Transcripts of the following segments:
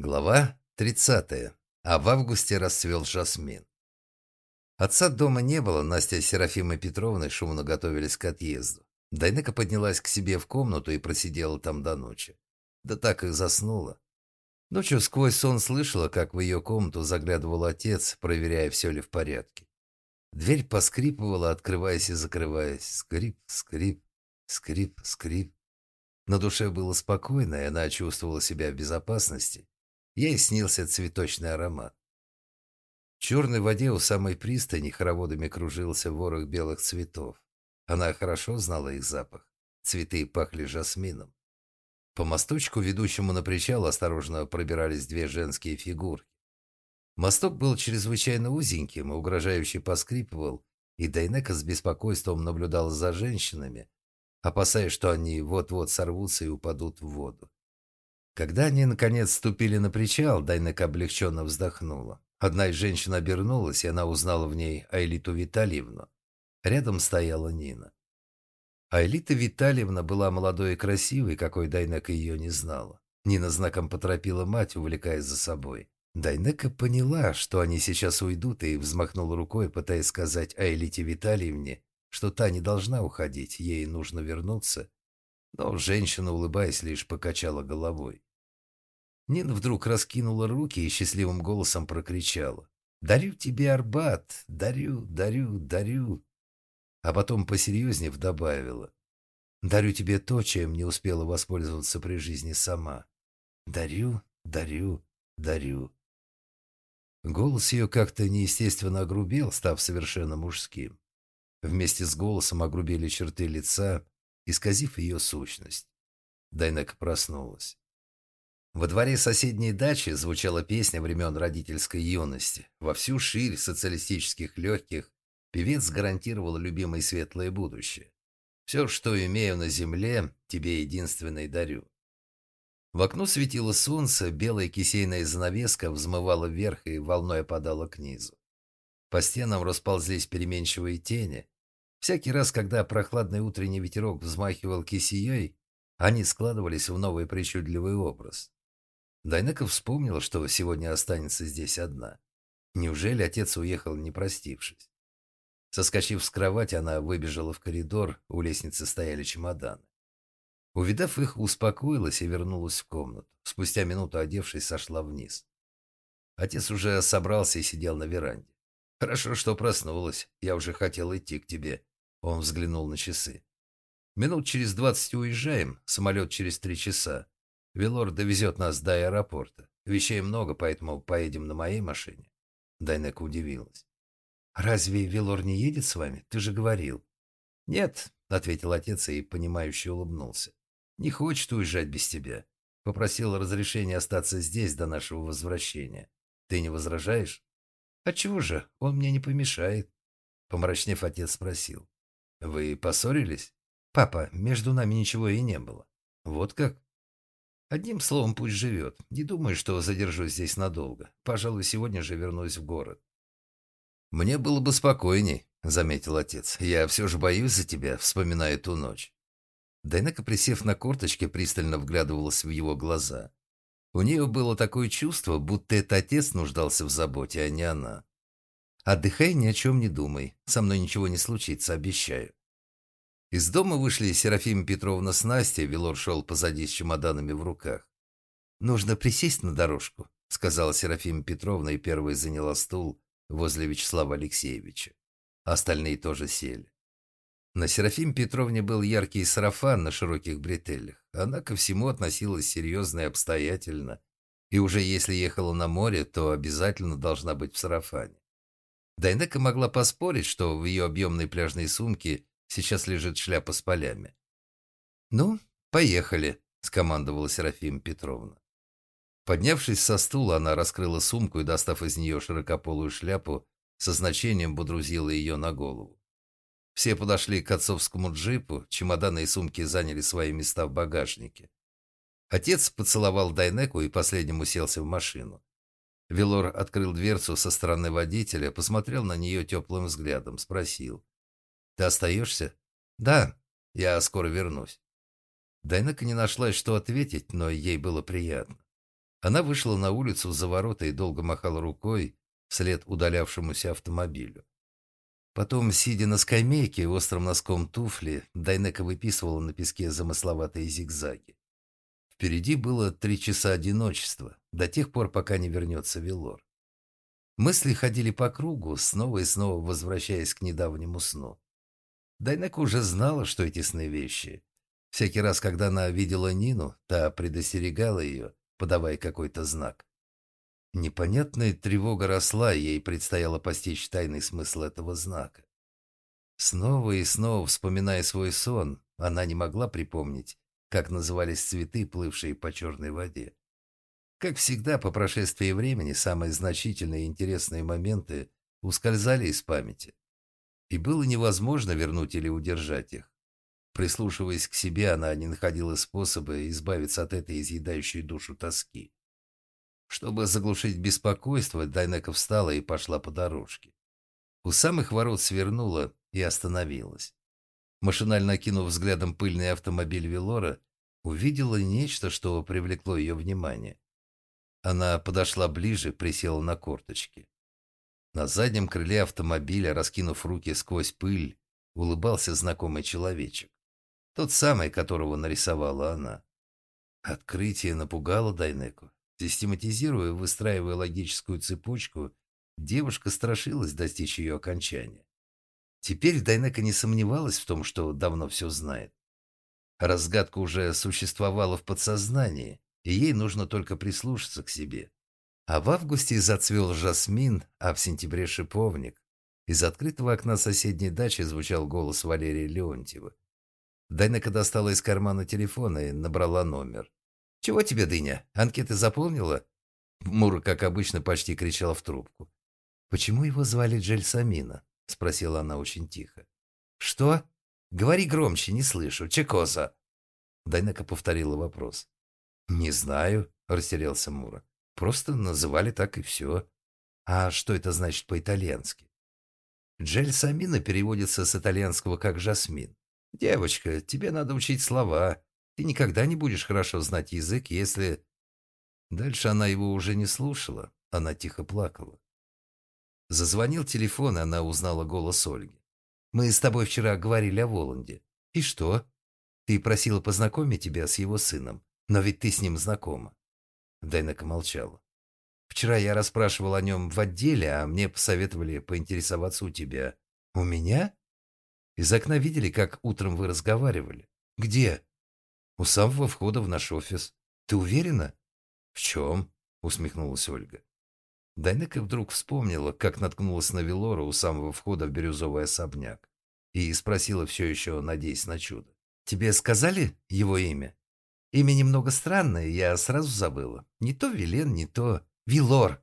Глава 30. А в августе расцвел жасмин. Отца дома не было, Настя с Серафимой Петровной шумно готовились к отъезду. Дайнека поднялась к себе в комнату и просидела там до ночи. Да так и заснула. Ночью сквозь сон слышала, как в ее комнату заглядывал отец, проверяя, все ли в порядке. Дверь поскрипывала, открываясь и закрываясь. Скрип, скрип, скрип, скрип. На душе было спокойно, и она чувствовала себя в безопасности. Ей снился цветочный аромат. В черной воде у самой пристани хороводами кружился ворох белых цветов. Она хорошо знала их запах. Цветы пахли жасмином. По мосточку, ведущему на причал, осторожно пробирались две женские фигурки. Мосток был чрезвычайно узеньким и угрожающе поскрипывал, и Дайнека с беспокойством наблюдала за женщинами, опасаясь, что они вот-вот сорвутся и упадут в воду. Когда они, наконец, ступили на причал, Дайнека облегченно вздохнула. Одна из женщин обернулась, и она узнала в ней Айлиту Витальевну. Рядом стояла Нина. Айлита Витальевна была молодой и красивой, какой Дайнека ее не знала. Нина знаком поторопила мать, увлекая за собой. Дайнека поняла, что они сейчас уйдут, и взмахнула рукой, пытаясь сказать Айлите Витальевне, что та не должна уходить, ей нужно вернуться. Но женщина, улыбаясь, лишь покачала головой. Нина вдруг раскинула руки и счастливым голосом прокричала. «Дарю тебе Арбат! Дарю, дарю, дарю!» А потом посерьезнее добавила. «Дарю тебе то, чем не успела воспользоваться при жизни сама. Дарю, дарю, дарю». Голос ее как-то неестественно огрубел, став совершенно мужским. Вместе с голосом огрубели черты лица, исказив ее сущность. Дайнека проснулась. Во дворе соседней дачи звучала песня времен родительской юности. Во всю ширь социалистических легких певец гарантировал любимое светлое будущее. Все, что имею на земле, тебе единственное дарю. В окно светило солнце, белая кисейная занавеска взмывала вверх и волной опадала к низу. По стенам расползлись переменчивые тени. Всякий раз, когда прохладный утренний ветерок взмахивал кисеей, они складывались в новый причудливый образ. Дайнека вспомнила, что сегодня останется здесь одна. Неужели отец уехал, не простившись? Соскочив с кровати, она выбежала в коридор, у лестницы стояли чемоданы. Увидав их, успокоилась и вернулась в комнату. Спустя минуту, одевшись, сошла вниз. Отец уже собрался и сидел на веранде. «Хорошо, что проснулась. Я уже хотел идти к тебе». Он взглянул на часы. «Минут через двадцать уезжаем. Самолет через три часа. Велор довезет нас до аэропорта. Вещей много, поэтому поедем на моей машине. Дайнека удивилась. «Разве Велор не едет с вами? Ты же говорил». «Нет», — ответил отец и, понимающе улыбнулся. «Не хочет уезжать без тебя. Попросил разрешения остаться здесь до нашего возвращения. Ты не возражаешь?» «Отчего же? Он мне не помешает». Помрачнев, отец спросил. «Вы поссорились?» «Папа, между нами ничего и не было». «Вот как?» Одним словом, пусть живет. Не думаю, что задержусь здесь надолго. Пожалуй, сегодня же вернусь в город. Мне было бы спокойней, заметил отец. Я все же боюсь за тебя, вспоминая ту ночь. Дайнека, присев на корточки, пристально вглядывалась в его глаза. У нее было такое чувство, будто это отец нуждался в заботе, а не она. «Отдыхай, ни о чем не думай. Со мной ничего не случится, обещаю». Из дома вышли Серафима Петровна с Настей, Велор шел позади с чемоданами в руках. «Нужно присесть на дорожку», — сказала Серафима Петровна и первой заняла стул возле Вячеслава Алексеевича. Остальные тоже сели. На Серафиме Петровне был яркий сарафан на широких бретелях. Она ко всему относилась серьезно и обстоятельно. И уже если ехала на море, то обязательно должна быть в сарафане. Дайнека могла поспорить, что в ее объемной пляжной сумке Сейчас лежит шляпа с полями. «Ну, поехали», — скомандовала Серафима Петровна. Поднявшись со стула, она раскрыла сумку и, достав из нее широкополую шляпу, со значением будрузила ее на голову. Все подошли к отцовскому джипу, чемоданы и сумки заняли свои места в багажнике. Отец поцеловал Дайнеку и последним уселся в машину. Велор открыл дверцу со стороны водителя, посмотрел на нее теплым взглядом, спросил. «Ты остаешься?» «Да, я скоро вернусь». Дайнека не нашлась, что ответить, но ей было приятно. Она вышла на улицу за ворота и долго махала рукой вслед удалявшемуся автомобилю. Потом, сидя на скамейке, острым носком туфли, Дайнека выписывала на песке замысловатые зигзаги. Впереди было три часа одиночества, до тех пор, пока не вернется Велор. Мысли ходили по кругу, снова и снова возвращаясь к недавнему сну. Дайнека уже знала, что эти сны вещи. Всякий раз, когда она видела Нину, та предостерегала ее, подавая какой-то знак. Непонятная тревога росла, ей предстояло постичь тайный смысл этого знака. Снова и снова, вспоминая свой сон, она не могла припомнить, как назывались цветы, плывшие по черной воде. Как всегда, по прошествии времени самые значительные и интересные моменты ускользали из памяти. И было невозможно вернуть или удержать их. Прислушиваясь к себе, она не находила способа избавиться от этой изъедающей душу тоски. Чтобы заглушить беспокойство, Дайнека встала и пошла по дорожке. У самых ворот свернула и остановилась. Машинально окинув взглядом пыльный автомобиль Велора, увидела нечто, что привлекло ее внимание. Она подошла ближе, присела на корточки. На заднем крыле автомобиля, раскинув руки сквозь пыль, улыбался знакомый человечек. Тот самый, которого нарисовала она. Открытие напугало Дайнеку. Систематизируя, выстраивая логическую цепочку, девушка страшилась достичь ее окончания. Теперь Дайнека не сомневалась в том, что давно все знает. Разгадка уже существовала в подсознании, и ей нужно только прислушаться к себе. А в августе зацвел жасмин, а в сентябре шиповник. Из открытого окна соседней дачи звучал голос Валерия Леонтьева. Дайнека достала из кармана телефона и набрала номер. «Чего тебе, дыня? Анкеты заполнила?» Мура, как обычно, почти кричала в трубку. «Почему его звали Джельсамина?» — спросила она очень тихо. «Что? Говори громче, не слышу. Чекоса!» Дайнека повторила вопрос. «Не знаю», — растерялся Мура. «Просто называли так и все. А что это значит по-итальянски?» «Джельсамина переводится с итальянского как «жасмин». Девочка, тебе надо учить слова. Ты никогда не будешь хорошо знать язык, если...» Дальше она его уже не слушала. Она тихо плакала. Зазвонил телефон, и она узнала голос Ольги. «Мы с тобой вчера говорили о Воланде. И что? Ты просила познакомить тебя с его сыном, но ведь ты с ним знакома». Дайнека молчала. «Вчера я расспрашивал о нем в отделе, а мне посоветовали поинтересоваться у тебя». «У меня?» Из окна видели, как утром вы разговаривали. Где? У самого входа в наш офис. Ты уверена? В чем? Усмехнулась Ольга. Дайнека вдруг вспомнила, как наткнулась на Велора у самого входа в бирюзовый особняк и спросила все еще, надеясь на чудо. «Тебе сказали его имя?» «Имя немного странное, я сразу забыла. Не то Вилен, не то Вилор!»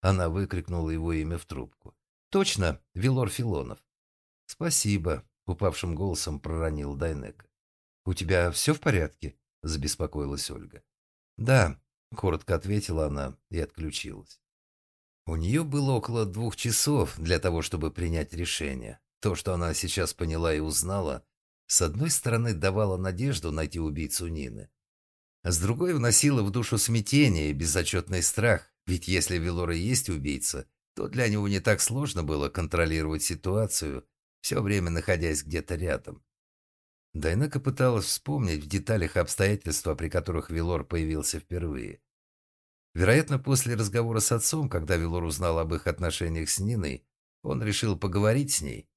Она выкрикнула его имя в трубку. «Точно, Вилор Филонов». «Спасибо», — упавшим голосом проронил Дайнека. «У тебя все в порядке?» — забеспокоилась Ольга. «Да», — коротко ответила она и отключилась. У нее было около двух часов для того, чтобы принять решение. То, что она сейчас поняла и узнала, с одной стороны давало надежду найти убийцу Нины, а с другой вносило в душу смятение и безотчетный страх, ведь если Велора есть убийца, то для него не так сложно было контролировать ситуацию, все время находясь где-то рядом. Дайнека пыталась вспомнить в деталях обстоятельства, при которых Вилор появился впервые. Вероятно, после разговора с отцом, когда Вилор узнал об их отношениях с Ниной, он решил поговорить с ней.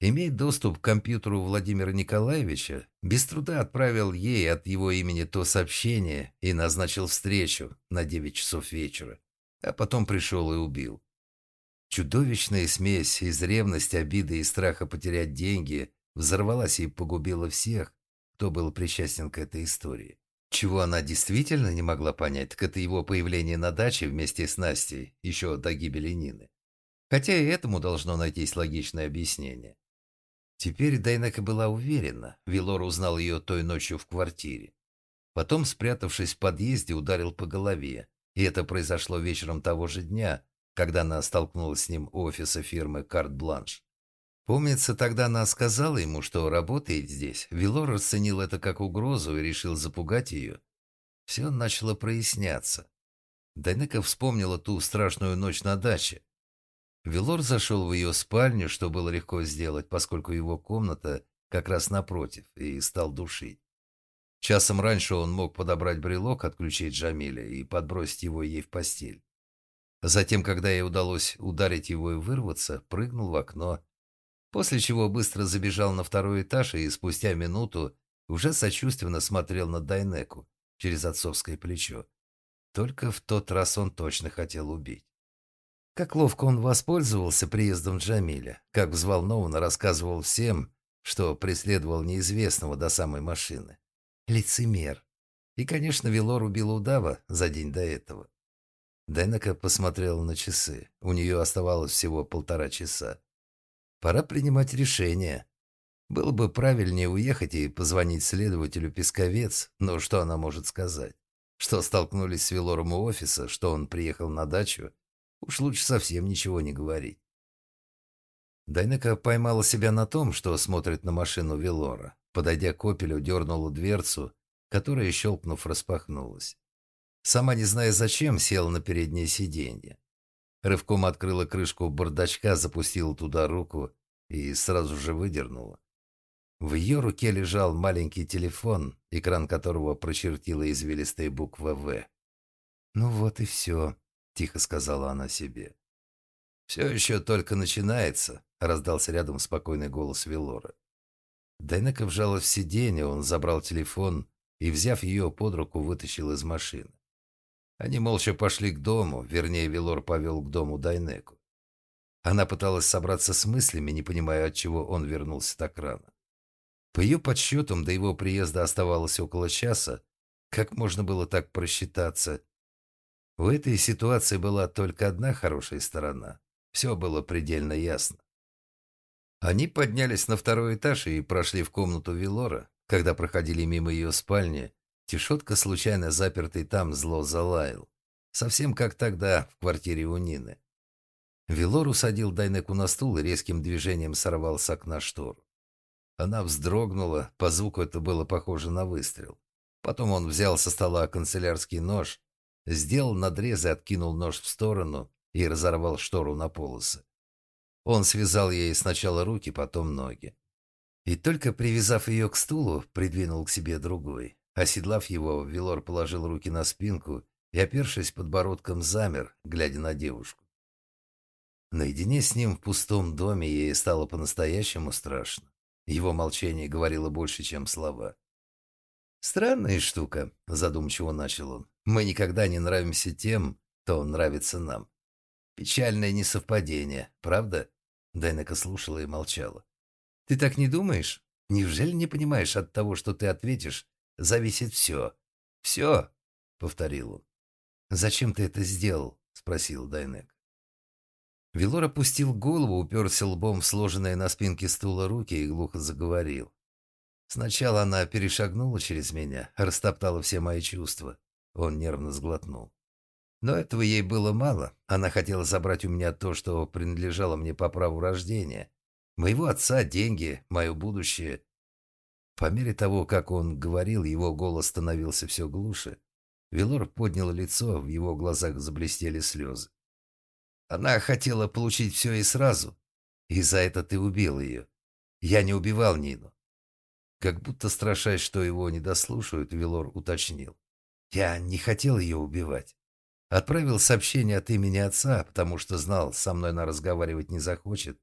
Иметь доступ к компьютеру Владимира Николаевича, без труда отправил ей от его имени то сообщение и назначил встречу на 9 часов вечера, а потом пришел и убил. Чудовищная смесь из ревности, обиды и страха потерять деньги взорвалась и погубила всех, кто был причастен к этой истории. Чего она действительно не могла понять, так это его появление на даче вместе с Настей еще до гибели Нины. Хотя и этому должно найтись логичное объяснение. Теперь Дайнека была уверена, Вилор узнал ее той ночью в квартире. Потом, спрятавшись в подъезде, ударил по голове. И это произошло вечером того же дня, когда она столкнулась с ним у офиса фирмы «Карт Бланш». Помнится, тогда она сказала ему, что работает здесь. Вилор расценил это как угрозу и решил запугать ее. Все начало проясняться. Дайнека вспомнила ту страшную ночь на даче. Велор зашел в ее спальню, что было легко сделать, поскольку его комната как раз напротив, и стал душить. Часом раньше он мог подобрать брелок, отключить Джамиля и подбросить его ей в постель. Затем, когда ей удалось ударить его и вырваться, прыгнул в окно, после чего быстро забежал на второй этаж и спустя минуту уже сочувственно смотрел на Дайнеку через отцовское плечо. Только в тот раз он точно хотел убить. Как ловко он воспользовался приездом Джамиля, как взволнованно рассказывал всем, что преследовал неизвестного до самой машины. Лицемер. И, конечно, Велор убил удава за день до этого. Дайнека посмотрела на часы. У нее оставалось всего полтора часа. Пора принимать решение. Было бы правильнее уехать и позвонить следователю Песковец, но что она может сказать? Что столкнулись с Велором у офиса, что он приехал на дачу? Уж лучше совсем ничего не говорить. Дайнека поймала себя на том, что смотрит на машину Велора. Подойдя к «Опелю», дернула дверцу, которая, щелкнув, распахнулась. Сама не зная зачем, села на переднее сиденье. Рывком открыла крышку бардачка, запустила туда руку и сразу же выдернула. В ее руке лежал маленький телефон, экран которого прочертила извилистая буква «В». «Ну вот и все», — тихо сказала она себе. «Все еще только начинается», — раздался рядом спокойный голос Велора. Дайнека вжала в сиденье, он забрал телефон и, взяв ее под руку, вытащил из машины. Они молча пошли к дому, вернее, Велор повел к дому Дайнеку. Она пыталась собраться с мыслями, не понимая, от чего он вернулся так рано. По ее подсчетам, до его приезда оставалось около часа. Как можно было так просчитаться? В этой ситуации была только одна хорошая сторона. Все было предельно ясно. Они поднялись на второй этаж и прошли в комнату Вилора. Когда проходили мимо ее спальни, Тишотка, случайно запертый там, зло залаял. Совсем как тогда в квартире у Нины. Вилор усадил Дайнеку на стул и резким движением сорвал с окна штору. Она вздрогнула, по звуку это было похоже на выстрел. Потом он взял со стола канцелярский нож, сделал надрез и откинул нож в сторону и разорвал штору на полосы. Он связал ей сначала руки, потом ноги. И только привязав ее к стулу, придвинул к себе другой. Оседлав его, Вилор положил руки на спинку и, опершись подбородком, замер, глядя на девушку. Наедине с ним в пустом доме ей стало по-настоящему страшно. Его молчание говорило больше, чем слова. «Странная штука», — задумчиво начал он. «Мы никогда не нравимся тем, кто нравится нам. Печальное несовпадение, правда?» Дайнека слушала и молчала. «Ты так не думаешь? Неужели не понимаешь от того, что ты ответишь, зависит все?» «Все», — повторил он. «Зачем ты это сделал?» — спросил Дайнек. Вилор опустил голову, уперся лбом в сложенные на спинке стула руки и глухо заговорил. Сначала она перешагнула через меня, растоптала все мои чувства. Он нервно сглотнул. Но этого ей было мало. Она хотела забрать у меня то, что принадлежало мне по праву рождения. Моего отца, деньги, мое будущее. По мере того, как он говорил, его голос становился все глуше. Велор поднял лицо, в его глазах заблестели слезы. Она хотела получить все и сразу. И за это ты убил ее. Я не убивал Нину. Как будто страшась, что его не дослушают, Велор уточнил. Я не хотел ее убивать. Отправил сообщение от имени отца, потому что знал, со мной она разговаривать не захочет.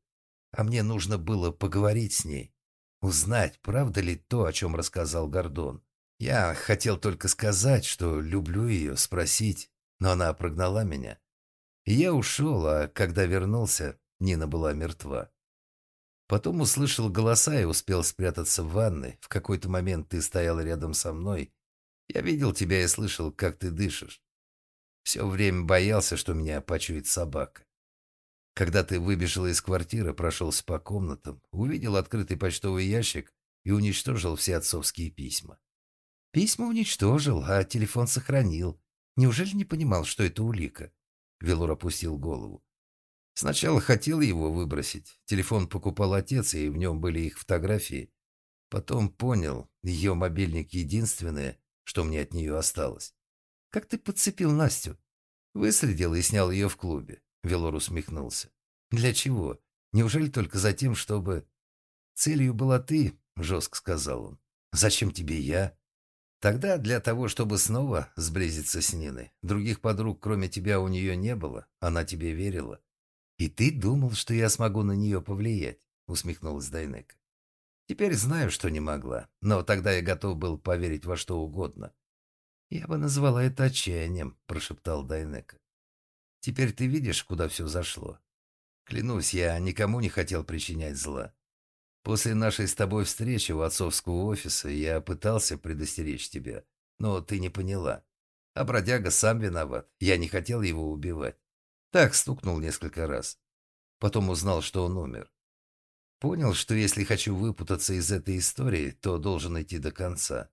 А мне нужно было поговорить с ней. Узнать, правда ли то, о чем рассказал Гордон. Я хотел только сказать, что люблю ее, спросить, но она прогнала меня. Я ушел, а когда вернулся, Нина была мертва. Потом услышал голоса и успел спрятаться в ванной. В какой-то момент ты стоял рядом со мной. Я видел тебя и слышал, как ты дышишь. Все время боялся, что меня почует собака. Когда ты выбежал из квартиры, прошелся по комнатам, увидел открытый почтовый ящик и уничтожил все отцовские письма. Письма уничтожил, а телефон сохранил. Неужели не понимал, что это улика? Велор опустил голову. Сначала хотел его выбросить. Телефон покупал отец, и в нем были их фотографии. Потом понял, ее мобильник единственное, что мне от нее осталось. Как ты подцепил Настю? Выследил и снял ее в клубе. Велор усмехнулся. Для чего? Неужели только за тем, чтобы... Целью была ты, жестко сказал он. Зачем тебе я? Тогда для того, чтобы снова сблизиться с Ниной. Других подруг, кроме тебя, у нее не было. Она тебе верила. И ты думал, что я смогу на нее повлиять, усмехнулась Дайнека. Теперь знаю, что не могла, но тогда я готов был поверить во что угодно. Я бы назвала это отчаянием, прошептал Дайнека. Теперь ты видишь, куда все зашло. Клянусь, я никому не хотел причинять зла. После нашей с тобой встречи у отцовского офиса я пытался предостеречь тебя, но ты не поняла. А бродяга сам виноват. Я не хотел его убивать. Так стукнул несколько раз. Потом узнал, что он умер. Понял, что если хочу выпутаться из этой истории, то должен идти до конца.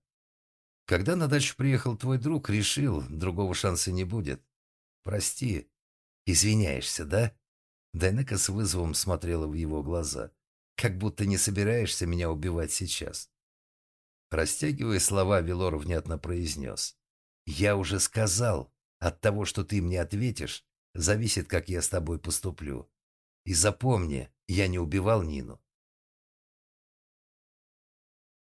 Когда на дачу приехал твой друг, решил, другого шанса не будет. Прости. Извиняешься, да? Дайнека с вызовом смотрела в его глаза. Как будто не собираешься меня убивать сейчас. Растягивая слова, Велор внятно произнес. «Я уже сказал, от того, что ты мне ответишь, зависит, как я с тобой поступлю. И запомни, я не убивал Нину.